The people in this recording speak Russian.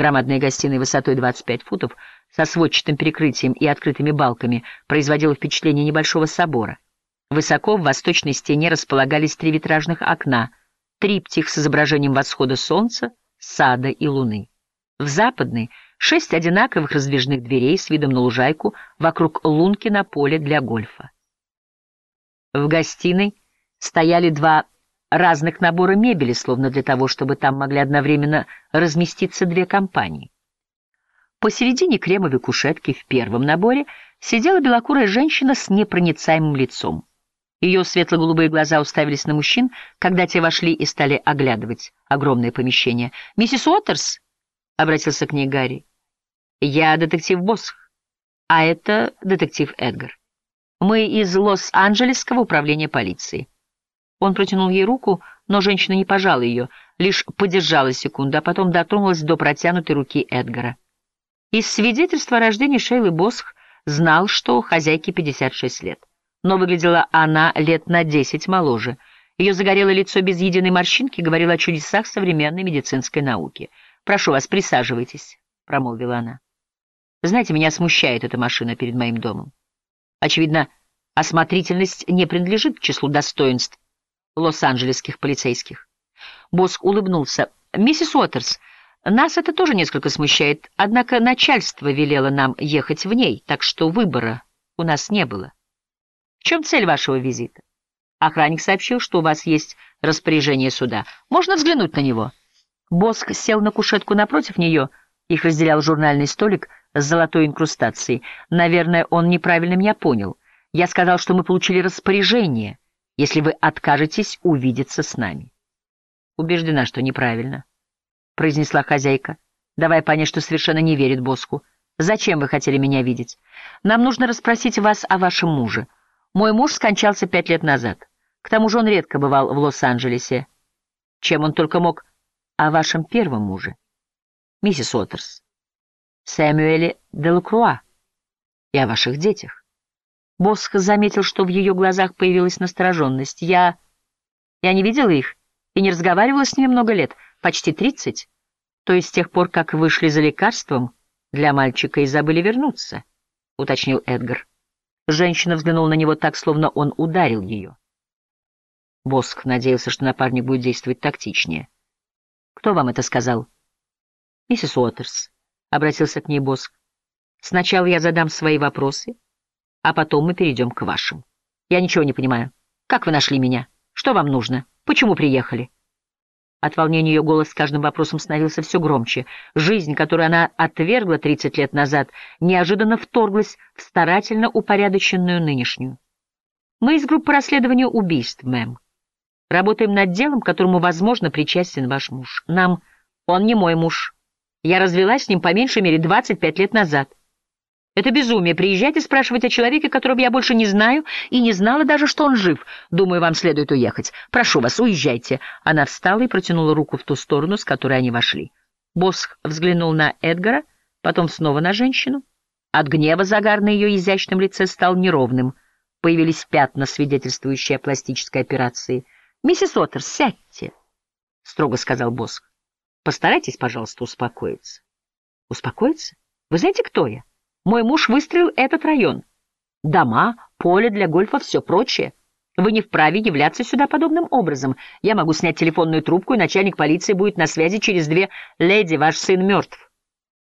Громадная гостиная высотой 25 футов со сводчатым перекрытием и открытыми балками производила впечатление небольшого собора. Высоко в восточной стене располагались три витражных окна, триптих с изображением восхода солнца, сада и луны. В западной — шесть одинаковых раздвижных дверей с видом на лужайку вокруг лунки на поле для гольфа. В гостиной стояли два разных набора мебели, словно для того, чтобы там могли одновременно разместиться две компании. Посередине кремовой кушетки в первом наборе сидела белокурая женщина с непроницаемым лицом. Ее светло-голубые глаза уставились на мужчин, когда те вошли и стали оглядывать огромное помещение. «Миссис Уотерс?» — обратился к ней Гарри. «Я детектив Босх, а это детектив Эдгар. Мы из Лос-Анджелесского управления полиции». Он протянул ей руку, но женщина не пожала ее, лишь подержала секунду, а потом дотронулась до протянутой руки Эдгара. Из свидетельства о рождении Шейлы Босх знал, что хозяйке 56 лет. Но выглядела она лет на 10 моложе. Ее загорелое лицо без единой морщинки говорило о чудесах современной медицинской науки. «Прошу вас, присаживайтесь», — промолвила она. «Знаете, меня смущает эта машина перед моим домом. Очевидно, осмотрительность не принадлежит к числу достоинств лос-анджелесских полицейских. Босс улыбнулся. «Миссис Уотерс, нас это тоже несколько смущает, однако начальство велело нам ехать в ней, так что выбора у нас не было. В чем цель вашего визита? Охранник сообщил, что у вас есть распоряжение суда. Можно взглянуть на него?» Боск сел на кушетку напротив нее. Их разделял журнальный столик с золотой инкрустацией. Наверное, он неправильно меня понял. Я сказал, что мы получили распоряжение — если вы откажетесь увидеться с нами. Убеждена, что неправильно, — произнесла хозяйка, давая понять, что совершенно не верит Боску. Зачем вы хотели меня видеть? Нам нужно расспросить вас о вашем муже. Мой муж скончался пять лет назад. К тому же он редко бывал в Лос-Анджелесе. Чем он только мог о вашем первом муже? Миссис Уотерс, Сэмюэле Делакруа и о ваших детях. Босх заметил, что в ее глазах появилась настороженность. «Я... я не видела их и не разговаривала с ними много лет, почти тридцать. То есть с тех пор, как вышли за лекарством для мальчика и забыли вернуться», — уточнил Эдгар. Женщина взглянула на него так, словно он ударил ее. Боск надеялся, что напарник будет действовать тактичнее. «Кто вам это сказал?» «Миссис Уотерс», — обратился к ней Боск. «Сначала я задам свои вопросы» а потом мы перейдем к вашим. Я ничего не понимаю. Как вы нашли меня? Что вам нужно? Почему приехали?» От волнения ее голос с каждым вопросом становился все громче. Жизнь, которую она отвергла 30 лет назад, неожиданно вторглась в старательно упорядоченную нынешнюю. «Мы из группы расследования убийств, мэм. Работаем над делом, которому, возможно, причастен ваш муж. Нам... Он не мой муж. Я развелась с ним по меньшей мере 25 лет назад. Это безумие — приезжать и спрашивать о человеке, которого я больше не знаю и не знала даже, что он жив. Думаю, вам следует уехать. Прошу вас, уезжайте». Она встала и протянула руку в ту сторону, с которой они вошли. Босх взглянул на Эдгара, потом снова на женщину. От гнева загар на ее изящном лице стал неровным. Появились пятна, свидетельствующие о пластической операции. «Миссис Оттерс, сядьте», — строго сказал Босх. «Постарайтесь, пожалуйста, успокоиться». «Успокоиться? Вы знаете, кто я?» Мой муж выстроил этот район. Дома, поле для гольфа, все прочее. Вы не вправе являться сюда подобным образом. Я могу снять телефонную трубку, и начальник полиции будет на связи через две леди. Ваш сын мертв.